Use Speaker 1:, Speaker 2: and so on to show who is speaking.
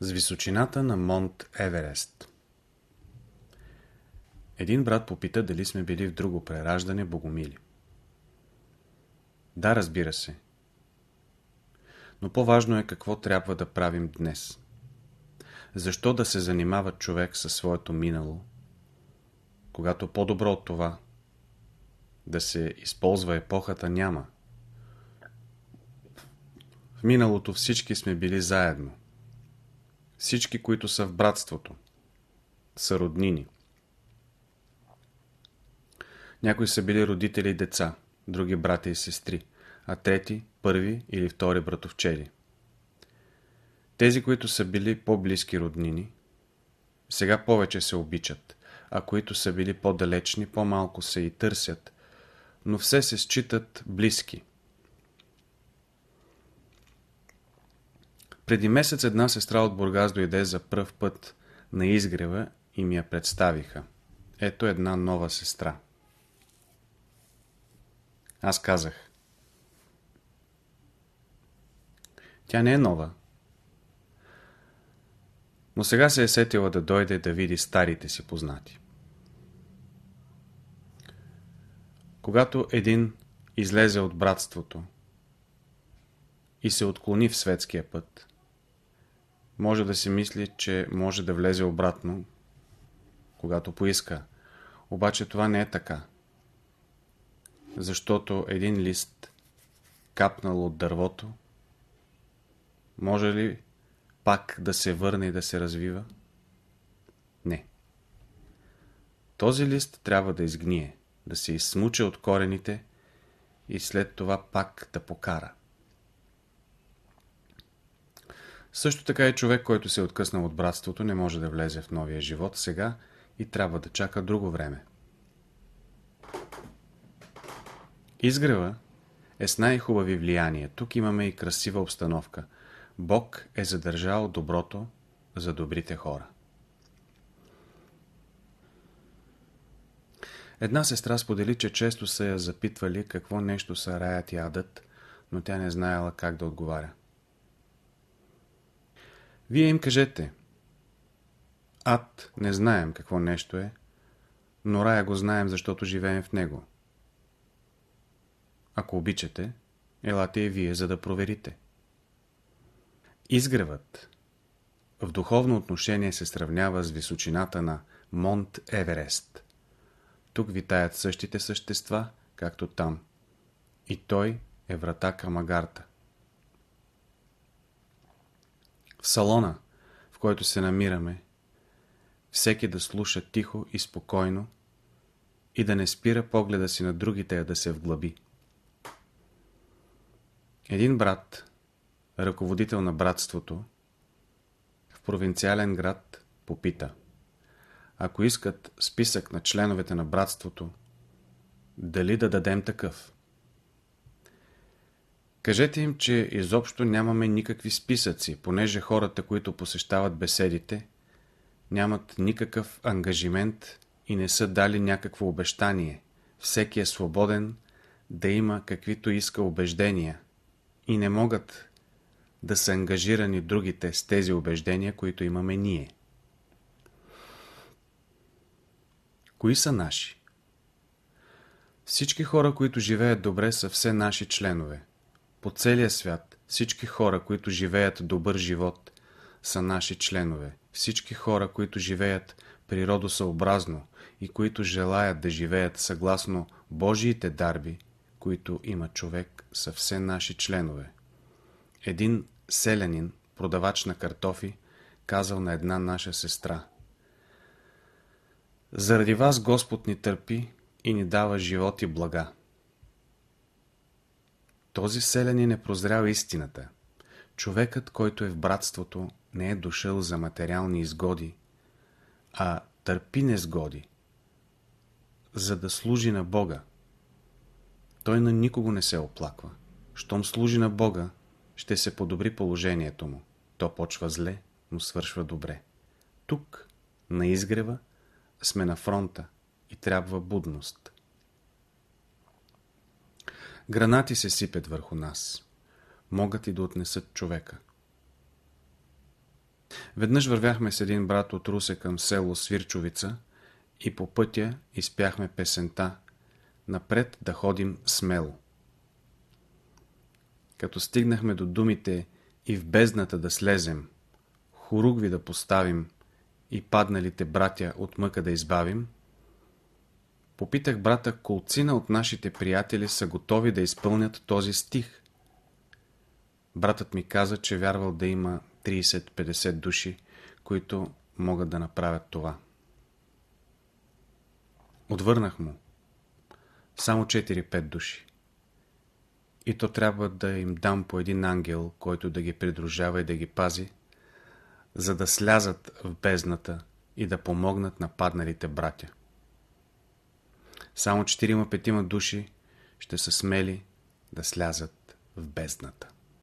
Speaker 1: С височината на Монт Еверест Един брат попита дали сме били в друго прераждане богомили. Да, разбира се. Но по-важно е какво трябва да правим днес. Защо да се занимава човек със своето минало, когато по-добро от това да се използва епохата няма? В миналото всички сме били заедно. Всички, които са в братството, са роднини. Някои са били родители и деца, други брати и сестри, а трети, първи или втори братовчери. Тези, които са били по-близки роднини, сега повече се обичат, а които са били по-далечни, по-малко се и търсят, но все се считат близки. Преди месец една сестра от Бургас дойде за пръв път на изгрева и ми я представиха. Ето една нова сестра. Аз казах. Тя не е нова. Но сега се е сетила да дойде да види старите си познати. Когато един излезе от братството и се отклони в светския път, може да си мисли, че може да влезе обратно, когато поиска. Обаче това не е така. Защото един лист, капнал от дървото, може ли пак да се върне и да се развива? Не. Този лист трябва да изгние, да се изсмуче от корените и след това пак да покара. Също така и човек, който се е откъснал от братството, не може да влезе в новия живот сега и трябва да чака друго време. Изгрева е с най-хубави влияния. Тук имаме и красива обстановка. Бог е задържал доброто за добрите хора. Една сестра сподели, че често са я запитвали какво нещо са раят и адът, но тя не знаела как да отговаря. Вие им кажете. Ад не знаем какво нещо е, но рая го знаем, защото живеем в него. Ако обичате, елате и вие, за да проверите. Изгревът в духовно отношение се сравнява с височината на Монт Еверест. Тук витаят същите същества, както там. И той е врата към Агарта. Салона, в който се намираме, всеки да слуша тихо и спокойно и да не спира погледа си на другите, а да се вглъби. Един брат, ръководител на братството, в провинциален град попита Ако искат списък на членовете на братството, дали да дадем такъв? Кажете им, че изобщо нямаме никакви списъци, понеже хората, които посещават беседите, нямат никакъв ангажимент и не са дали някакво обещание. Всеки е свободен да има каквито иска убеждения и не могат да са ангажирани другите с тези убеждения, които имаме ние. Кои са наши? Всички хора, които живеят добре, са все наши членове. По целия свят всички хора, които живеят добър живот, са наши членове. Всички хора, които живеят природосъобразно и които желаят да живеят съгласно Божиите дарби, които има човек, са все наши членове. Един селянин, продавач на картофи, казал на една наша сестра Заради вас Господ ни търпи и ни дава живот и блага. Този селянин е прозрял истината. Човекът, който е в братството, не е дошъл за материални изгоди, а търпи незгоди, за да служи на Бога. Той на никого не се оплаква. Щом служи на Бога, ще се подобри положението му. То почва зле, но свършва добре. Тук, на изгрева, сме на фронта и трябва будност. Гранати се сипят върху нас. Могат и да отнесат човека. Веднъж вървяхме с един брат от Русе към село Свирчовица и по пътя изпяхме песента «Напред да ходим смело». Като стигнахме до думите «И в бездната да слезем», «Хоругви да поставим» и падналите братя от мъка да избавим, попитах брата колцина от нашите приятели са готови да изпълнят този стих. Братът ми каза, че вярвал да има 30-50 души, които могат да направят това. Отвърнах му. Само 4-5 души. И то трябва да им дам по един ангел, който да ги придружава и да ги пази, за да слязат в бездната и да помогнат на падналите братя. Само 4-5 души ще са смели да слязат в бездната.